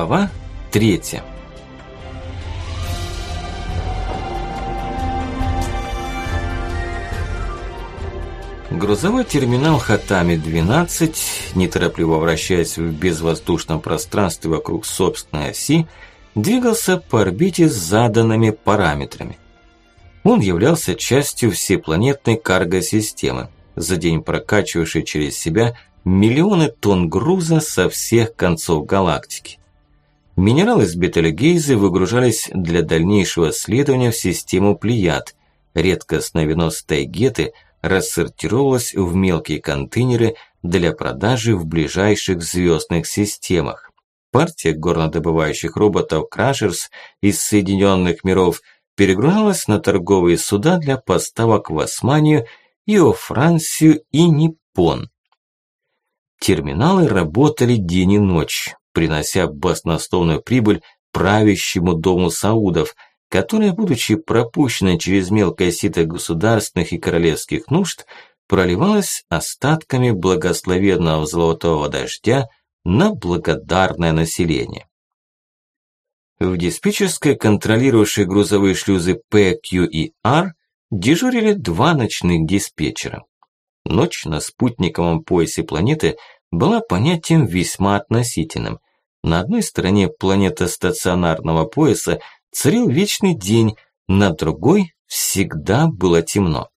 Глава третья. Грузовой терминал Хатами-12, неторопливо вращаясь в безвоздушном пространстве вокруг собственной оси, двигался по орбите с заданными параметрами. Он являлся частью всепланетной карго-системы, за день прокачивавшей через себя миллионы тонн груза со всех концов галактики. Минералы с Бетельгейзе выгружались для дальнейшего следования в систему Плеяд. Редкостное вино с Тайгеты рассортировалось в мелкие контейнеры для продажи в ближайших звездных системах. Партия горнодобывающих роботов Крашерс из Соединенных миров перегружалась на торговые суда для поставок в Османию, Ио-Францию и Ниппон. Терминалы работали день и ночь принося баснословную прибыль правящему дому Саудов, которая, будучи пропущена через мелкое сито государственных и королевских нужд, проливалась остатками благословенного золотого дождя на благодарное население. В диспетчерской, контролирующей грузовые шлюзы P, Q и R, дежурили два ночных диспетчера. Ночь на спутниковом поясе планеты была понятием весьма относительным. На одной стороне планеты стационарного пояса царил вечный день, на другой всегда было темно.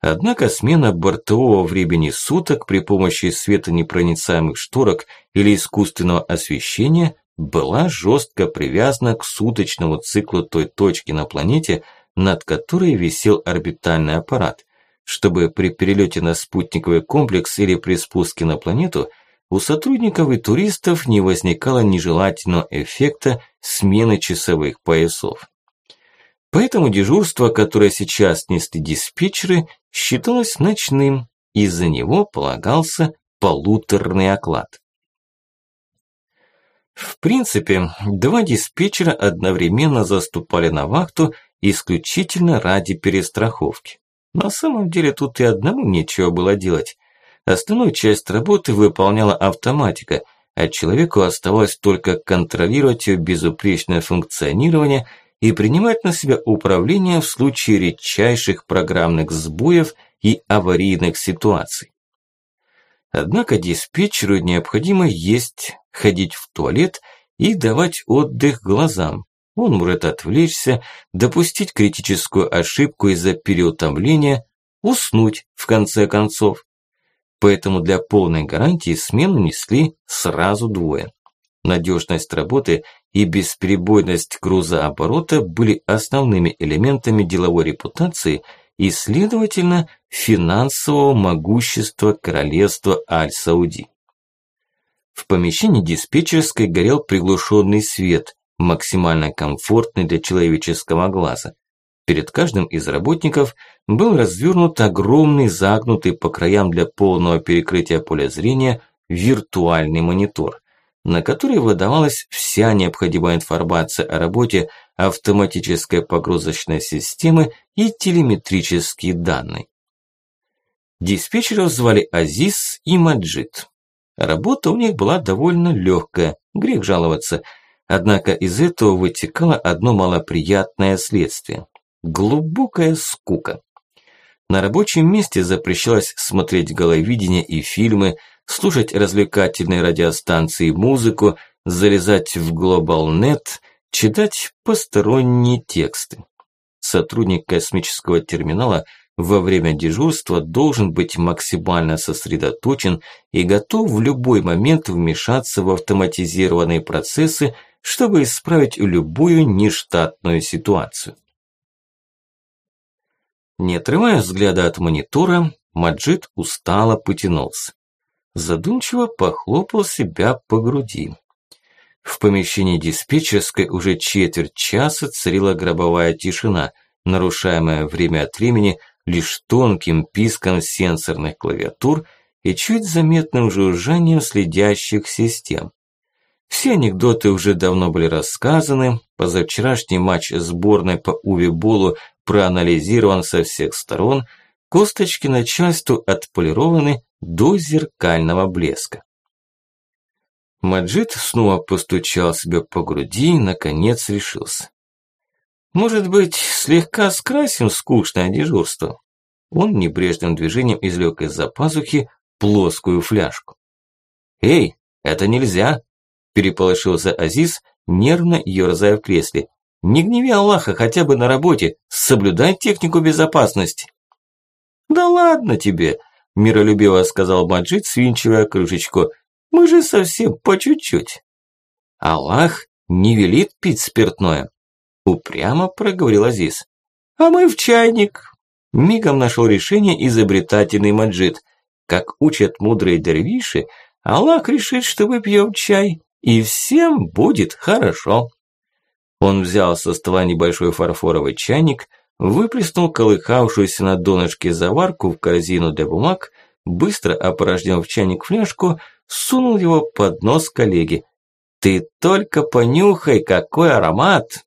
Однако смена бортового времени суток при помощи светонепроницаемых шторок или искусственного освещения была жестко привязана к суточному циклу той точки на планете, над которой висел орбитальный аппарат, чтобы при перелете на спутниковый комплекс или при спуске на планету у сотрудников и туристов не возникало нежелательного эффекта смены часовых поясов. Поэтому дежурство, которое сейчас несли диспетчеры, считалось ночным, и за него полагался полуторный оклад. В принципе, два диспетчера одновременно заступали на вахту исключительно ради перестраховки. На самом деле тут и одному нечего было делать. Основную часть работы выполняла автоматика, а человеку оставалось только контролировать ее безупречное функционирование и принимать на себя управление в случае редчайших программных сбоев и аварийных ситуаций. Однако диспетчеру необходимо есть, ходить в туалет и давать отдых глазам, он может отвлечься, допустить критическую ошибку из-за переутомления, уснуть в конце концов. Поэтому для полной гарантии смену несли сразу двое. Надежность работы и бесперебойность грузооборота были основными элементами деловой репутации и, следовательно, финансового могущества королевства Аль-Сауди. В помещении диспетчерской горел приглушенный свет, максимально комфортный для человеческого глаза. Перед каждым из работников был развернут огромный загнутый по краям для полного перекрытия поля зрения виртуальный монитор, на который выдавалась вся необходимая информация о работе автоматической погрузочной системы и телеметрические данные. Диспетчеров звали Азиз и Маджид. Работа у них была довольно легкая, грех жаловаться – Однако из этого вытекало одно малоприятное следствие – глубокая скука. На рабочем месте запрещалось смотреть головидение и фильмы, слушать развлекательные радиостанции и музыку, залезать в GlobalNet, читать посторонние тексты. Сотрудник космического терминала во время дежурства должен быть максимально сосредоточен и готов в любой момент вмешаться в автоматизированные процессы чтобы исправить любую нештатную ситуацию. Не отрывая взгляда от монитора, Маджид устало потянулся. Задумчиво похлопал себя по груди. В помещении диспетчерской уже четверть часа царила гробовая тишина, нарушаемая время от времени лишь тонким писком сенсорных клавиатур и чуть заметным жужжанием следящих систем. Все анекдоты уже давно были рассказаны, позавчерашний матч сборной по Увиболу проанализирован со всех сторон, косточки начальству отполированы до зеркального блеска. Маджид снова постучал себя по груди и, наконец, решился. Может быть, слегка скрасим скучное дежурство? Он небрежным движением извлек из-за пазухи плоскую фляжку. «Эй, это нельзя!» – переполошился Азиз, нервно ерзая в кресле. «Не гневи Аллаха хотя бы на работе, соблюдай технику безопасности!» «Да ладно тебе!» – миролюбиво сказал Маджид, свинчивая крышечку – мы же совсем по чуть-чуть. Аллах не велит пить спиртное. Упрямо проговорил Азиз. А мы в чайник. Мигом нашел решение изобретательный маджид. Как учат мудрые дервиши, Аллах решит, что мы пьем чай, и всем будет хорошо. Он взял со стола небольшой фарфоровый чайник, выплеснул колыхавшуюся на донышке заварку в корзину для бумаг, быстро опорожнил в чайник фляжку, сунул его под нос коллеги. «Ты только понюхай, какой аромат!»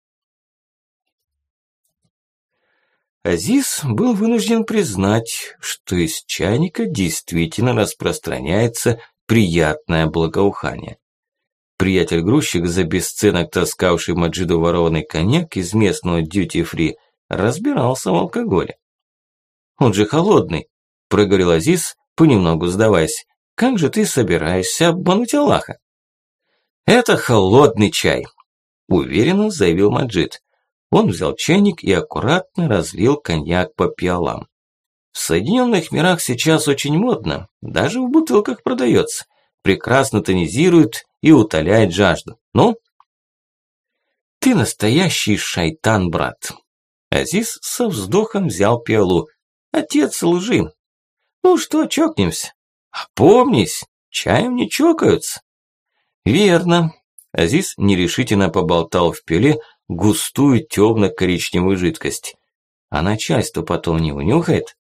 Азиз был вынужден признать, что из чайника действительно распространяется приятное благоухание. Приятель-грузчик, за бесценок таскавший Маджиду ворованный коньяк из местного дьюти-фри, разбирался в алкоголе. «Он же холодный», – проговорил Азиз, понемногу сдаваясь. Как же ты собираешься обмануть Аллаха? Это холодный чай, уверенно заявил Маджид. Он взял чайник и аккуратно разлил коньяк по пиалам. В Соединенных мирах сейчас очень модно, даже в бутылках продается. Прекрасно тонизирует и утоляет жажду. Ну? Ты настоящий шайтан, брат. Азиз со вздохом взял пиалу. Отец лжи. Ну что, чокнемся? Помнись, чаем не чокаются. Верно. Азиз нерешительно поболтал в пиле густую темно-коричневую жидкость. А начальство потом не унюхает?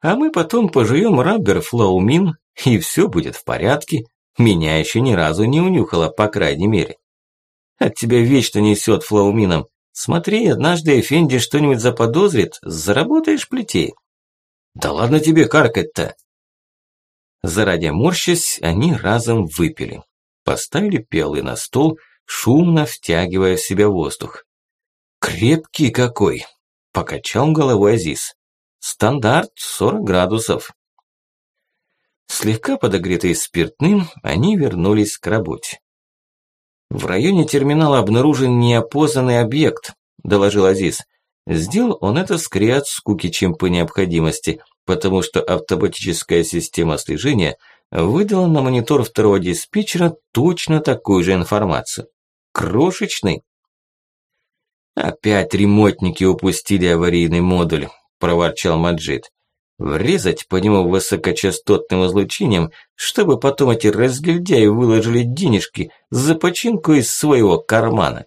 А мы потом пожуем раббер флаумин, и все будет в порядке. Меня еще ни разу не унюхало, по крайней мере. От тебя вечно несет флаумином. Смотри, однажды Эфенди что-нибудь заподозрит, заработаешь плетей. Да ладно тебе каркать-то. Заради морщась, они разом выпили. Поставили пиалы на стол, шумно втягивая в себя воздух. «Крепкий какой!» – покачал головой Азиз. «Стандарт 40 градусов». Слегка подогретые спиртным, они вернулись к работе. «В районе терминала обнаружен неопознанный объект», – доложил Азиз. Сделал он это скорее от скуки, чем по необходимости, потому что автоматическая система слежения выдала на монитор второго диспетчера точно такую же информацию. Крошечный. «Опять ремонтники упустили аварийный модуль», – проворчал Маджид. «Врезать по нему высокочастотным излучением, чтобы потом эти разгильдяи выложили денежки за починку из своего кармана».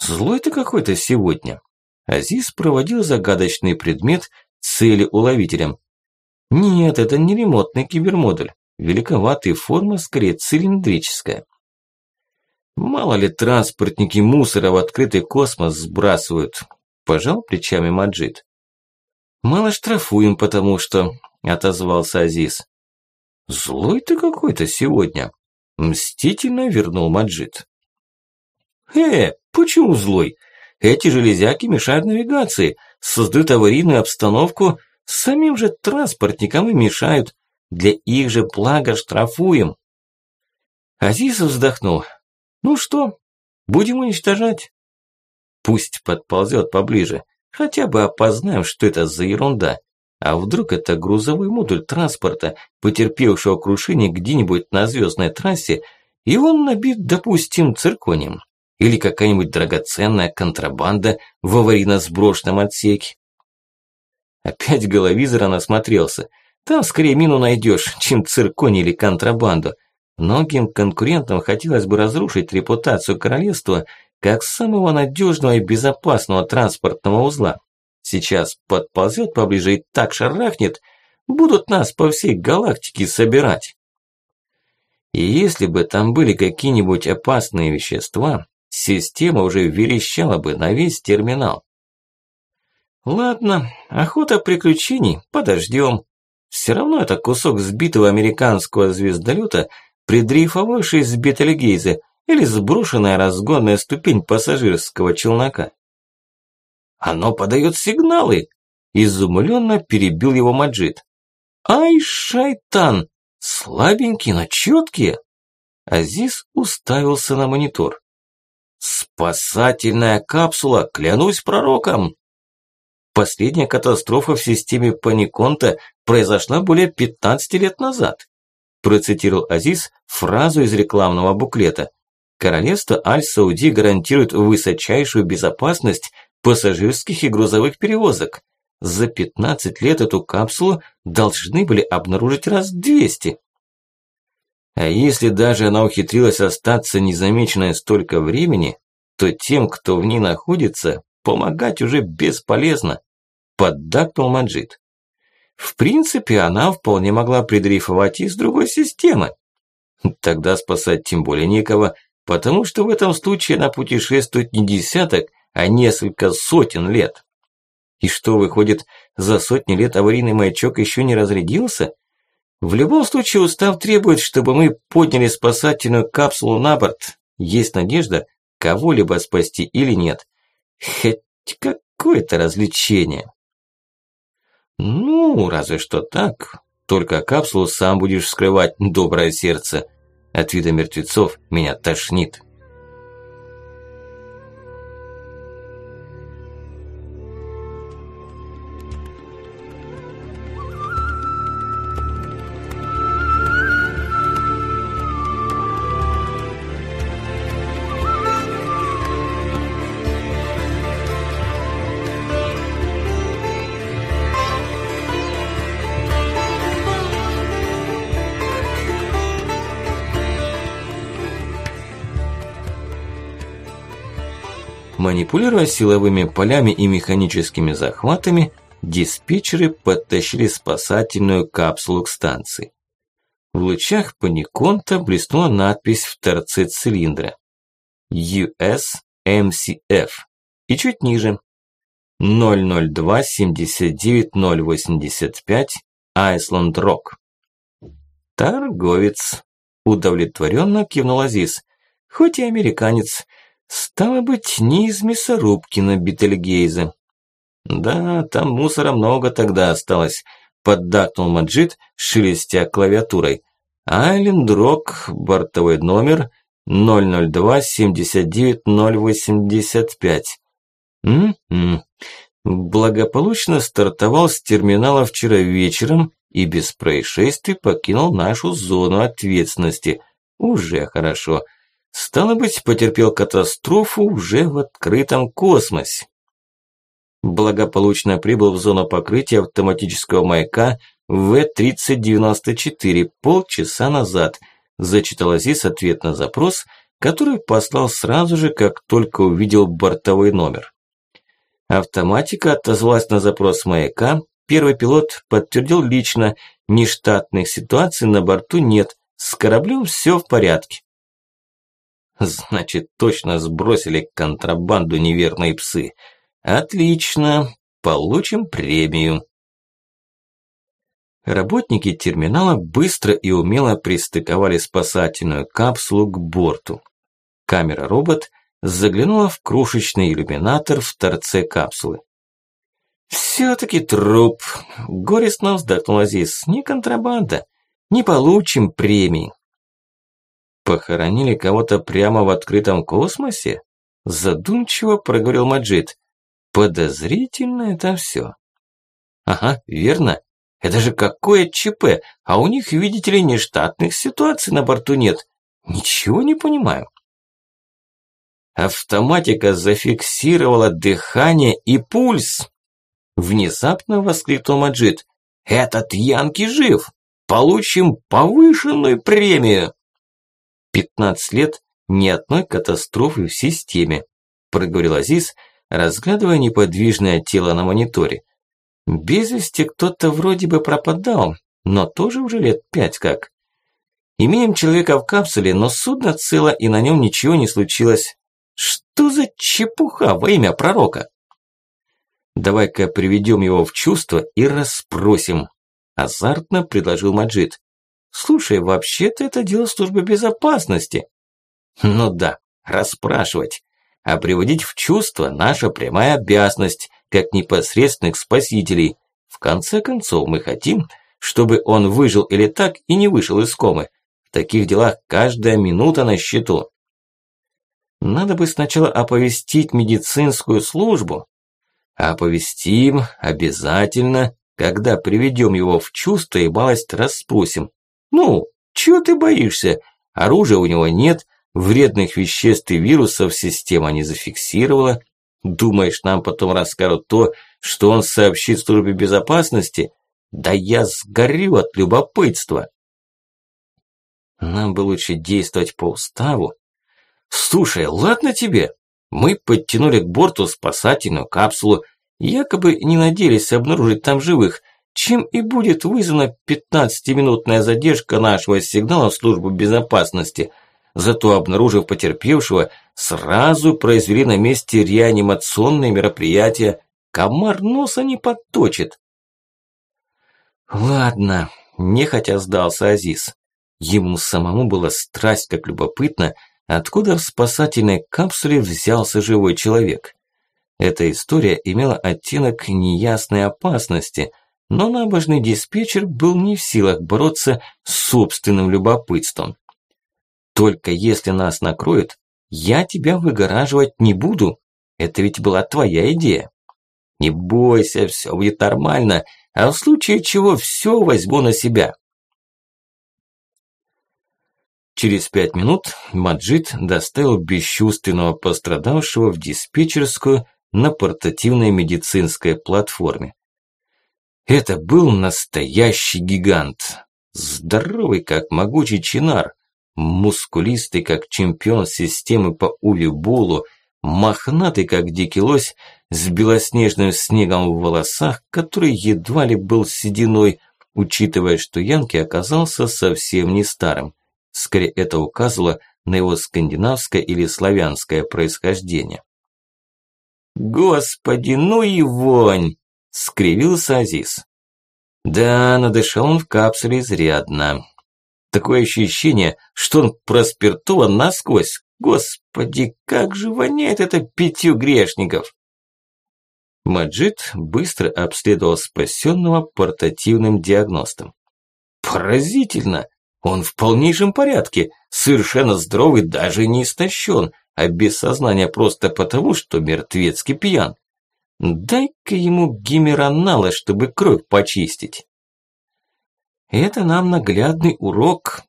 «Злой ты какой-то сегодня», Азиз проводил загадочный предмет цели уловителем. Нет, это не ремонтный кибермодуль. Великоватая форма, скорее цилиндрическая. Мало ли транспортники мусора в открытый космос сбрасывают. Пожал плечами Маджид. Мало штрафуем, потому что, отозвался Азиз. Злой ты какой-то сегодня. Мстительно вернул Маджид. Э, почему злой? Эти железяки мешают навигации, создают аварийную обстановку, самим же транспортникам и мешают. Для их же блага штрафуем. Азиз вздохнул. Ну что, будем уничтожать? Пусть подползет поближе, хотя бы опознаем, что это за ерунда. А вдруг это грузовой модуль транспорта, потерпевшего крушение где-нибудь на звездной трассе, и он набит, допустим, цирконием или какая-нибудь драгоценная контрабанда в аварийно-сброшенном отсеке. Опять головизора насмотрелся. Там скорее мину найдешь, чем цирконь или контрабанду. Многим конкурентам хотелось бы разрушить репутацию королевства как самого надежного и безопасного транспортного узла. Сейчас подползет поближе и так шарахнет, будут нас по всей галактике собирать. И если бы там были какие-нибудь опасные вещества, система уже верещала бы на весь терминал. Ладно, охота приключений, подождем. Все равно это кусок сбитого американского звездолета придрейфовавший с Бетельгейзе или сброшенная разгонная ступень пассажирского челнока. Оно подает сигналы, изумленно перебил его Маджид. Ай, шайтан, слабенькие, но четкие. Азиз уставился на монитор. Спасательная капсула, клянусь пророком. Последняя катастрофа в системе Паниконта произошла более 15 лет назад. Процитировал Азиз фразу из рекламного буклета. Королевство Аль-Сауди гарантирует высочайшую безопасность пассажирских и грузовых перевозок. За 15 лет эту капсулу должны были обнаружить раз 200. А если даже она ухитрилась остаться незамеченной столько времени, то тем, кто в ней находится, помогать уже бесполезно, поддакнул Маджид. В принципе, она вполне могла придрейфовать из другой системы. Тогда спасать тем более некого, потому что в этом случае она путешествует не десяток, а несколько сотен лет. И что, выходит, за сотни лет аварийный маячок еще не разрядился? В любом случае устав требует, чтобы мы подняли спасательную капсулу на борт. Есть надежда кого-либо спасти или нет. Хоть какое-то развлечение. Ну, разве что так. Только капсулу сам будешь вскрывать, доброе сердце. От вида мертвецов меня тошнит. Манипулируя силовыми полями и механическими захватами, диспетчеры подтащили спасательную капсулу к станции. В лучах паниконта блеснула надпись в торце цилиндра. USMCF. И чуть ниже. 002-79085 Айсланд Рок. Торговец. Удовлетворенно кивнул Азиз. Хоть и американец, Стало быть, не из мясорубки на Бетельгейзе. Да, там мусора много тогда осталось, поддакнул Маджид, шелестя клавиатурой. Айленд Рок, бортовой номер 002-79085. М-м. Благополучно стартовал с терминала вчера вечером и без происшествий покинул нашу зону ответственности. Уже хорошо. Стало быть, потерпел катастрофу уже в открытом космосе. Благополучно прибыл в зону покрытия автоматического маяка В-3094 полчаса назад, зачитал Азиз ответ на запрос, который послал сразу же, как только увидел бортовой номер. Автоматика отозвалась на запрос маяка, первый пилот подтвердил лично, нештатных ситуаций на борту нет, с кораблем все в порядке. Значит, точно сбросили контрабанду неверные псы. Отлично, получим премию. Работники терминала быстро и умело пристыковали спасательную капсулу к борту. Камера-робот заглянула в крошечный иллюминатор в торце капсулы. «Все-таки труп!» – горестно вздохнул Азиз. «Не контрабанда. Не получим премии». Похоронили кого-то прямо в открытом космосе? Задумчиво проговорил Маджид. Подозрительно это все. Ага, верно. Это же какое ЧП, а у них, видите ли, нештатных ситуаций на борту нет. Ничего не понимаю. Автоматика зафиксировала дыхание и пульс. Внезапно воскликнул Маджид. Этот Янки жив. Получим повышенную премию. 15 лет ни одной катастрофы в системе, проговорил Азиз, разглядывая неподвижное тело на мониторе. Без вести кто-то вроде бы пропадал, но тоже уже лет пять как. Имеем человека в капсуле, но судно цело и на нем ничего не случилось. Что за чепуха во имя пророка? Давай-ка приведем его в чувство и расспросим. Азартно предложил Маджид. Слушай, вообще-то это дело службы безопасности. Ну да, расспрашивать. А приводить в чувство наша прямая обязанность, как непосредственных спасителей. В конце концов, мы хотим, чтобы он выжил или так и не вышел из комы. В таких делах каждая минута на счету. Надо бы сначала оповестить медицинскую службу. Оповестим обязательно, когда приведем его в чувство и малость расспросим. Ну, чего ты боишься? Оружия у него нет, вредных веществ и вирусов система не зафиксировала. Думаешь, нам потом расскажут то, что он сообщит службе безопасности? Да я сгорю от любопытства. Нам бы лучше действовать по уставу. Слушай, ладно тебе. Мы подтянули к борту спасательную капсулу, якобы не надеялись обнаружить там живых, чем и будет вызвана 15-минутная задержка нашего сигнала в службу безопасности. Зато, обнаружив потерпевшего, сразу произвели на месте реанимационные мероприятия. Комар носа не подточит. Ладно, нехотя сдался Азиз. Ему самому было страсть как любопытно, откуда в спасательной капсуле взялся живой человек. Эта история имела оттенок неясной опасности – но набожный диспетчер был не в силах бороться с собственным любопытством. «Только если нас накроют, я тебя выгораживать не буду. Это ведь была твоя идея. Не бойся, все будет нормально, а в случае чего все возьму на себя». Через пять минут Маджид доставил бесчувственного пострадавшего в диспетчерскую на портативной медицинской платформе. Это был настоящий гигант. Здоровый, как могучий чинар. Мускулистый, как чемпион системы по увиболу. Мохнатый, как дикий лось, с белоснежным снегом в волосах, который едва ли был сединой, учитывая, что Янки оказался совсем не старым. Скорее, это указывало на его скандинавское или славянское происхождение. «Господи, ну и вонь!» Скривился Азиз. Да, надышал он в капсуле изрядно. Такое ощущение, что он проспиртован насквозь. Господи, как же воняет это пятью грешников! Маджид быстро обследовал спасенного портативным диагностом. Поразительно! Он в полнейшем порядке, совершенно здоровый, даже не истощен, а без сознания просто потому, что мертвецкий пьян. Дай-ка ему гимеронала, чтобы кровь почистить. Это нам наглядный урок,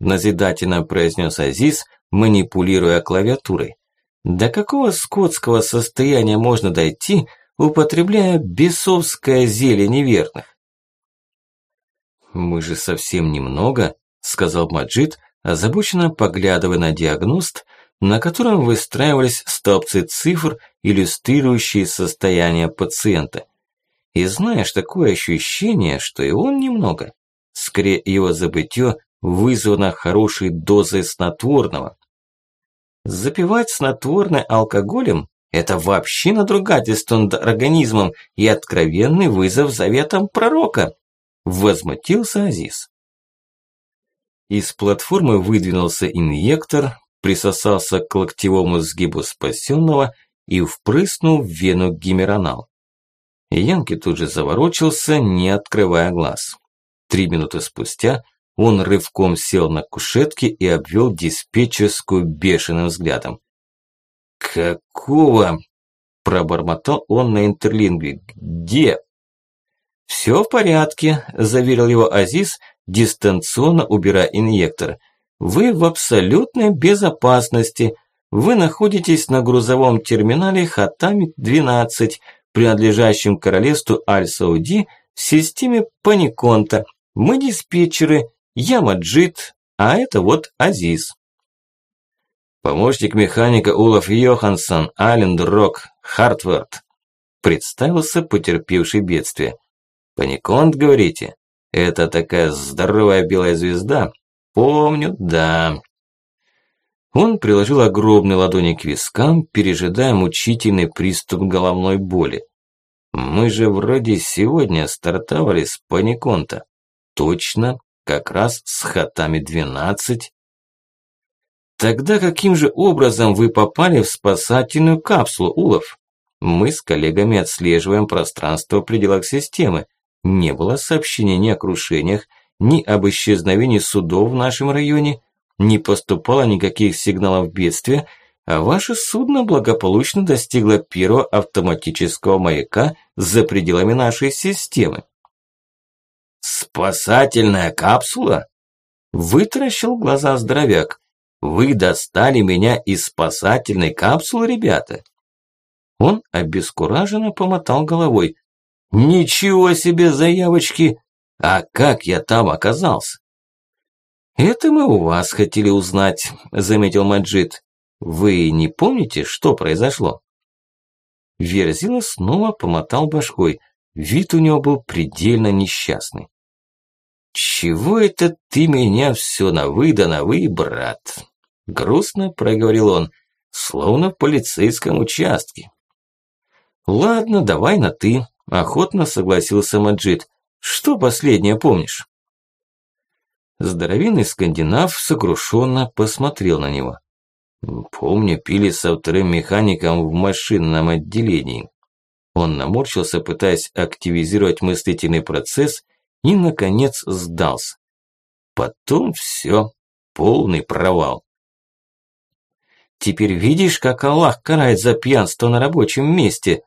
назидательно произнес Азиз, манипулируя клавиатурой. До какого скотского состояния можно дойти, употребляя бесовское зелье неверных? «Мы же совсем немного», – сказал Маджид, озабоченно поглядывая на диагност, на котором выстраивались столбцы цифр, иллюстрирующие состояние пациента. И знаешь, такое ощущение, что и он немного. Скорее, его забытье вызвано хорошей дозой снотворного. Запивать снотворное алкоголем – это вообще надругательство над организмом и откровенный вызов заветам пророка. Возмутился Азиз. Из платформы выдвинулся инъектор, присосался к локтевому сгибу спасенного и впрыснул в вену гимеронал. Янки тут же заворочился, не открывая глаз. Три минуты спустя он рывком сел на кушетке и обвел диспетчерскую бешеным взглядом. «Какого?» – пробормотал он на интерлингве. «Где?» «Все в порядке», – заверил его Азиз, дистанционно убирая инъектор – вы в абсолютной безопасности. Вы находитесь на грузовом терминале Хатами-12, принадлежащем королевству Аль-Сауди в системе Паниконта. Мы диспетчеры, я Маджид, а это вот Азиз. Помощник механика Улов Йоханссон, Аллендрок, Хартвард. Представился потерпевший бедствие. Паниконт, говорите? Это такая здоровая белая звезда, Помню, да. Он приложил огромные ладони к вискам, пережидая мучительный приступ головной боли. Мы же вроде сегодня стартовали с паниконта. Точно, как раз с Хатами-12. Тогда каким же образом вы попали в спасательную капсулу, Улов? Мы с коллегами отслеживаем пространство в пределах системы. Не было сообщений ни о крушениях, ни об исчезновении судов в нашем районе, не поступало никаких сигналов бедствия, а ваше судно благополучно достигло первого автоматического маяка за пределами нашей системы. «Спасательная капсула?» Вытаращил глаза здоровяк. «Вы достали меня из спасательной капсулы, ребята?» Он обескураженно помотал головой. «Ничего себе заявочки! А как я там оказался?» «Это мы у вас хотели узнать», – заметил Маджид. «Вы не помните, что произошло?» Верзила снова помотал башкой. Вид у него был предельно несчастный. «Чего это ты меня все на вы да на вы, брат?» Грустно проговорил он, словно в полицейском участке. «Ладно, давай на «ты», – охотно согласился Маджид. «Что последнее помнишь?» Здоровенный скандинав сокрушенно посмотрел на него. Помню, пили со вторым механиком в машинном отделении. Он наморщился, пытаясь активизировать мыслительный процесс, и, наконец, сдался. Потом все, полный провал. «Теперь видишь, как Аллах карает за пьянство на рабочем месте?»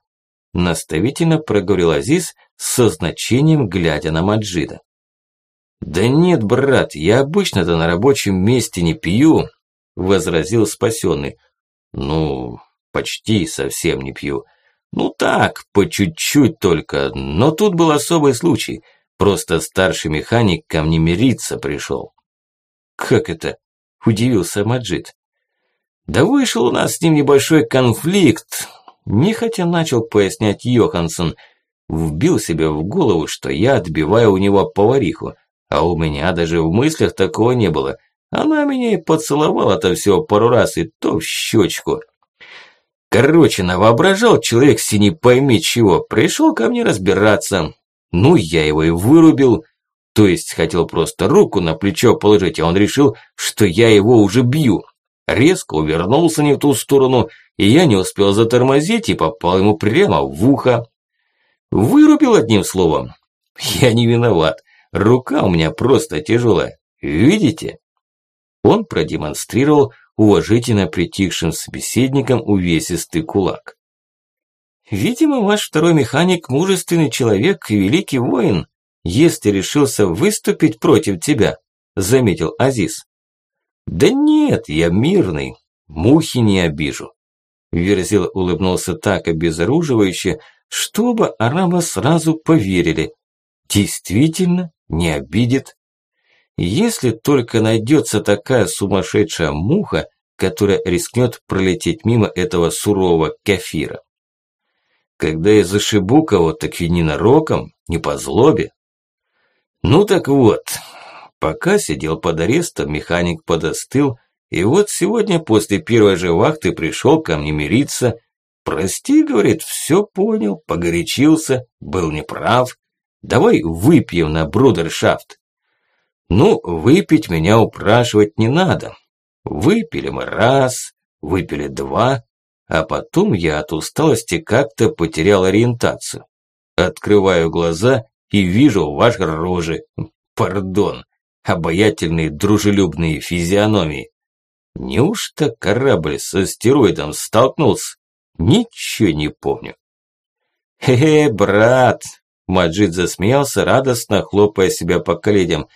Наставительно проговорил Азиз со значением, глядя на Маджида. «Да нет, брат, я обычно-то на рабочем месте не пью», – возразил спасенный. «Ну, почти совсем не пью. Ну так, по чуть-чуть только, но тут был особый случай. Просто старший механик ко мне мириться пришел». «Как это?» – удивился Маджид. «Да вышел у нас с ним небольшой конфликт», – нехотя начал пояснять Йоханссон. Вбил себе в голову, что я отбиваю у него повариху. А у меня даже в мыслях такого не было. Она меня и поцеловала-то всего пару раз, и то в щечку. Короче, навоображал человек си не пойми чего, пришел ко мне разбираться. Ну, я его и вырубил. То есть, хотел просто руку на плечо положить, а он решил, что я его уже бью. Резко увернулся не в ту сторону, и я не успел затормозить и попал ему прямо в ухо. Вырубил одним словом. Я не виноват. Рука у меня просто тяжелая. Видите? Он продемонстрировал уважительно притихшим собеседникам увесистый кулак. Видимо, ваш второй механик мужественный человек и великий воин, если решился выступить против тебя, заметил Азиз. Да нет, я мирный, мухи не обижу. Верзил улыбнулся так обезоруживающе, чтобы арабы сразу поверили. Действительно, не обидит. Если только найдется такая сумасшедшая муха, которая рискнет пролететь мимо этого сурового кафира. Когда я зашибу кого, так и ненароком, не по злобе. Ну так вот, пока сидел под арестом, механик подостыл, и вот сегодня после первой же вахты пришел ко мне мириться. Прости, говорит, все понял, погорячился, был неправ. Давай выпьем на брудершафт. Ну, выпить меня упрашивать не надо. Выпили мы раз, выпили два, а потом я от усталости как-то потерял ориентацию. Открываю глаза и вижу ваши рожи, пардон, обаятельные дружелюбные физиономии. Неужто корабль с астероидом столкнулся? Ничего не помню. Хе-хе, брат, Маджид засмеялся, радостно хлопая себя по коленям.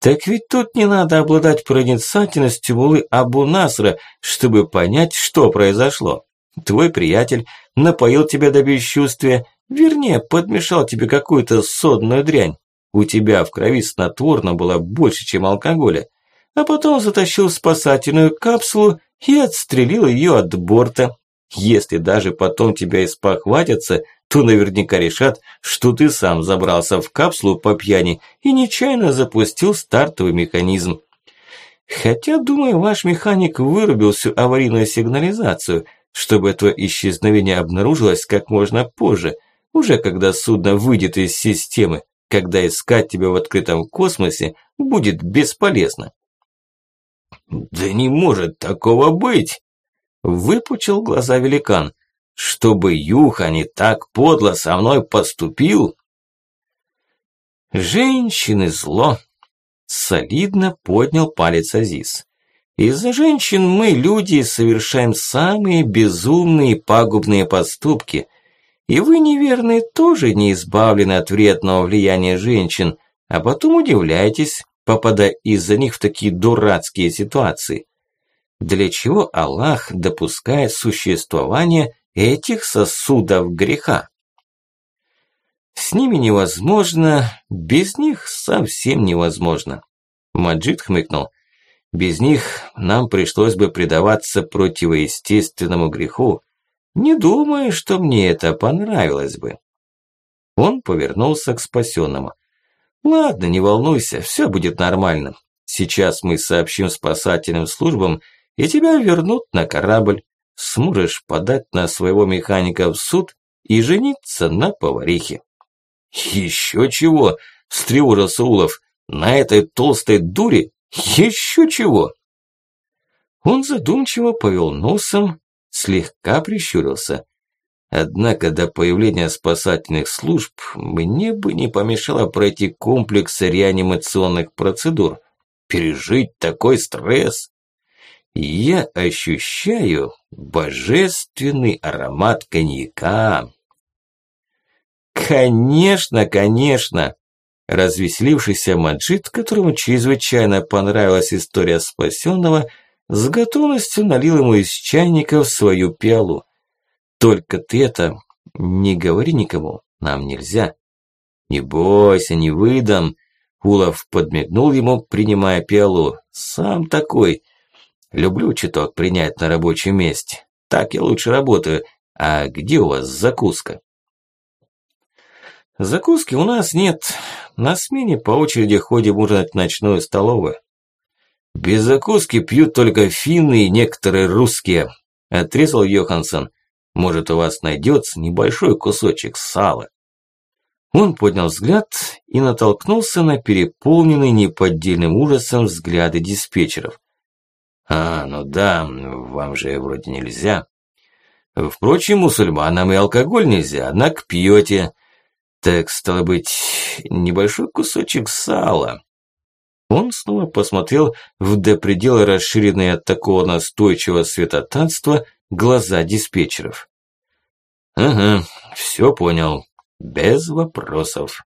Так ведь тут не надо обладать проницательностью Мулы Абу Насра, чтобы понять, что произошло. Твой приятель напоил тебя до бесчувствия, вернее, подмешал тебе какую-то содную дрянь. У тебя в крови снотворно было больше, чем алкоголя. А потом затащил спасательную капсулу и отстрелил ее от борта. Если даже потом тебя испохватятся, то наверняка решат, что ты сам забрался в капсулу по пьяни и нечаянно запустил стартовый механизм. Хотя, думаю, ваш механик вырубил всю аварийную сигнализацию, чтобы это исчезновение обнаружилось как можно позже, уже когда судно выйдет из системы, когда искать тебя в открытом космосе будет бесполезно. «Да не может такого быть!» Выпучил глаза великан. «Чтобы Юха не так подло со мной поступил!» «Женщины зло!» Солидно поднял палец Азиз. Из-за женщин мы, люди, совершаем самые безумные и пагубные поступки. И вы, неверные, тоже не избавлены от вредного влияния женщин, а потом удивляетесь, попадая из-за них в такие дурацкие ситуации. Для чего Аллах допускает существование этих сосудов греха? С ними невозможно, без них совсем невозможно. Маджид хмыкнул. Без них нам пришлось бы предаваться противоестественному греху. Не думаю, что мне это понравилось бы. Он повернулся к спасенному. Ладно, не волнуйся, все будет нормально. Сейчас мы сообщим спасательным службам, и тебя вернут на корабль. Сможешь подать на своего механика в суд и жениться на поварихе. Еще чего, встревожился Улов, на этой толстой дуре еще чего? Он задумчиво повел носом, слегка прищурился. Однако до появления спасательных служб мне бы не помешало пройти комплекс реанимационных процедур, пережить такой стресс. Я ощущаю божественный аромат коньяка. Конечно, конечно, Развеселившийся Маджид, которому чрезвычайно понравилась история спасенного, с готовностью налил ему из чайника в свою пиалу. «Только ты это не говори никому, нам нельзя». «Не бойся, не выдам», – Улов подмигнул ему, принимая пиалу. «Сам такой. Люблю чуток принять на рабочем месте. Так я лучше работаю. А где у вас закуска?» Закуски у нас нет. На смене по очереди ходим ужинать в ночную столовую. Без закуски пьют только финны и некоторые русские, отрезал Йоханссон. Может, у вас найдется небольшой кусочек сала. Он поднял взгляд и натолкнулся на переполненный неподдельным ужасом взгляды диспетчеров. «А, ну да, вам же вроде нельзя. Впрочем, мусульманам и алкоголь нельзя, однако пьете. Так, стало быть, небольшой кусочек сала. Он снова посмотрел в до предела расширенные от такого настойчивого светотатства глаза диспетчеров. «Ага, все понял. Без вопросов».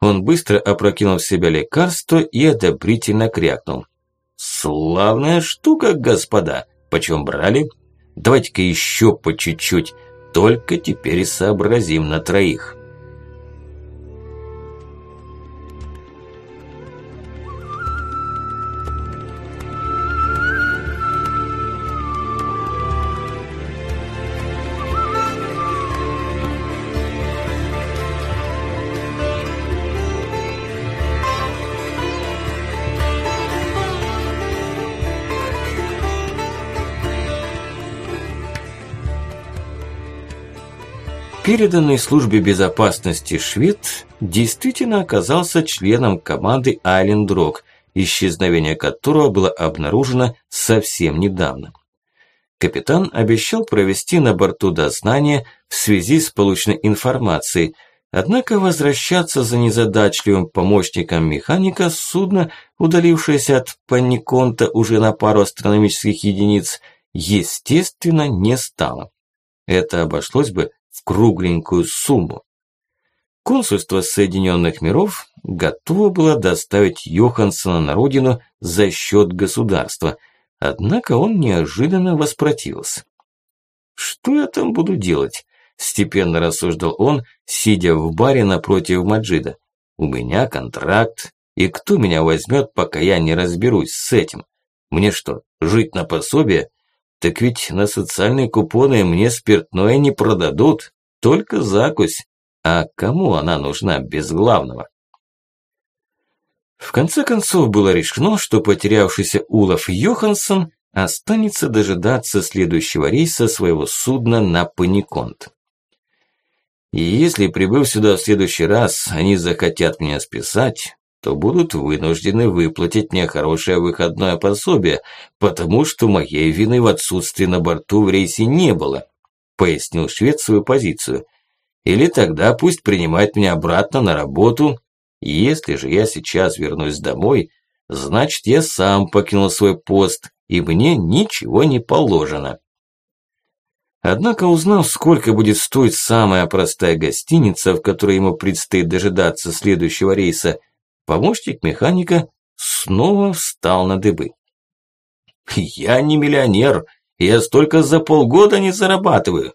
Он быстро опрокинул в себя лекарство и одобрительно крякнул. «Славная штука, господа. Почем брали? Давайте-ка еще по чуть-чуть. Только теперь сообразим на троих». Переданный службе безопасности швед действительно оказался членом команды Айленд Рок, исчезновение которого было обнаружено совсем недавно. Капитан обещал провести на борту дознание в связи с полученной информацией, однако возвращаться за незадачливым помощником механика судно, удалившееся от Паниконта уже на пару астрономических единиц, естественно, не стало. Это обошлось бы кругленькую сумму. Консульство Соединенных Миров готово было доставить Йоханссона на родину за счет государства, однако он неожиданно воспротивился. «Что я там буду делать?» – степенно рассуждал он, сидя в баре напротив Маджида. «У меня контракт, и кто меня возьмет, пока я не разберусь с этим? Мне что, жить на пособие? Так ведь на социальные купоны мне спиртное не продадут, только закусь. А кому она нужна без главного? В конце концов было решено, что потерявшийся Улов Йоханссон останется дожидаться следующего рейса своего судна на Паниконт. И если, прибыв сюда в следующий раз, они захотят меня списать, то будут вынуждены выплатить мне хорошее выходное пособие, потому что моей вины в отсутствии на борту в рейсе не было, пояснил швед свою позицию. Или тогда пусть принимает меня обратно на работу. Если же я сейчас вернусь домой, значит я сам покинул свой пост, и мне ничего не положено. Однако узнав, сколько будет стоить самая простая гостиница, в которой ему предстоит дожидаться следующего рейса, Помощник механика снова встал на дыбы. «Я не миллионер, я столько за полгода не зарабатываю».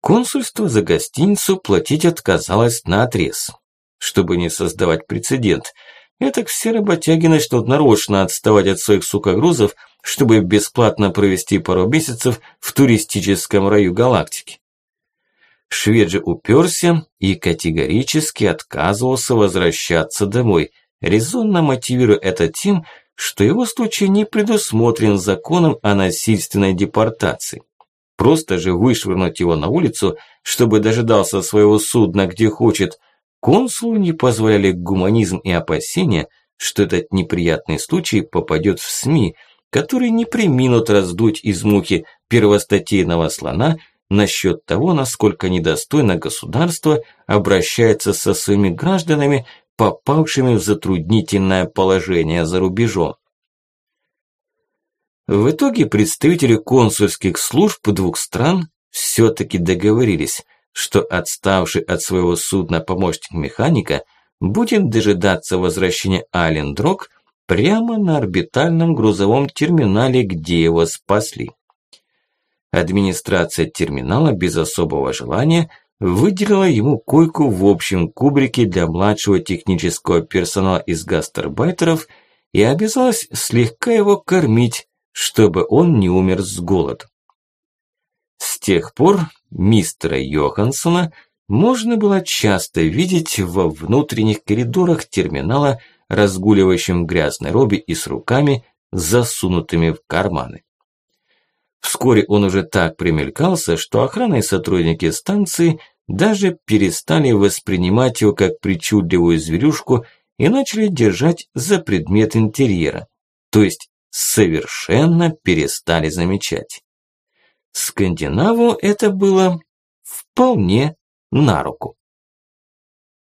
Консульство за гостиницу платить отказалось на отрез, чтобы не создавать прецедент. Это все работяги начнут нарочно отставать от своих сукогрузов, чтобы бесплатно провести пару месяцев в туристическом раю галактики. Швед же уперся и категорически отказывался возвращаться домой, резонно мотивируя это тем, что его случай не предусмотрен законом о насильственной депортации. Просто же вышвырнуть его на улицу, чтобы дожидался своего судна где хочет, консулу не позволяли гуманизм и опасения, что этот неприятный случай попадет в СМИ, которые не приминут раздуть из мухи первостатейного слона – насчет того, насколько недостойно государство обращается со своими гражданами, попавшими в затруднительное положение за рубежом. В итоге представители консульских служб двух стран все-таки договорились, что отставший от своего судна помощник механика будет дожидаться возвращения Алендрог прямо на орбитальном грузовом терминале, где его спасли. Администрация терминала без особого желания выделила ему койку в общем кубрике для младшего технического персонала из гастарбайтеров и обязалась слегка его кормить, чтобы он не умер с голоду. С тех пор мистера Йоханссона можно было часто видеть во внутренних коридорах терминала, разгуливающим грязной робе и с руками, засунутыми в карманы. Вскоре он уже так примелькался, что охрана и сотрудники станции даже перестали воспринимать его как причудливую зверюшку и начали держать за предмет интерьера, то есть совершенно перестали замечать. Скандинаву это было вполне на руку.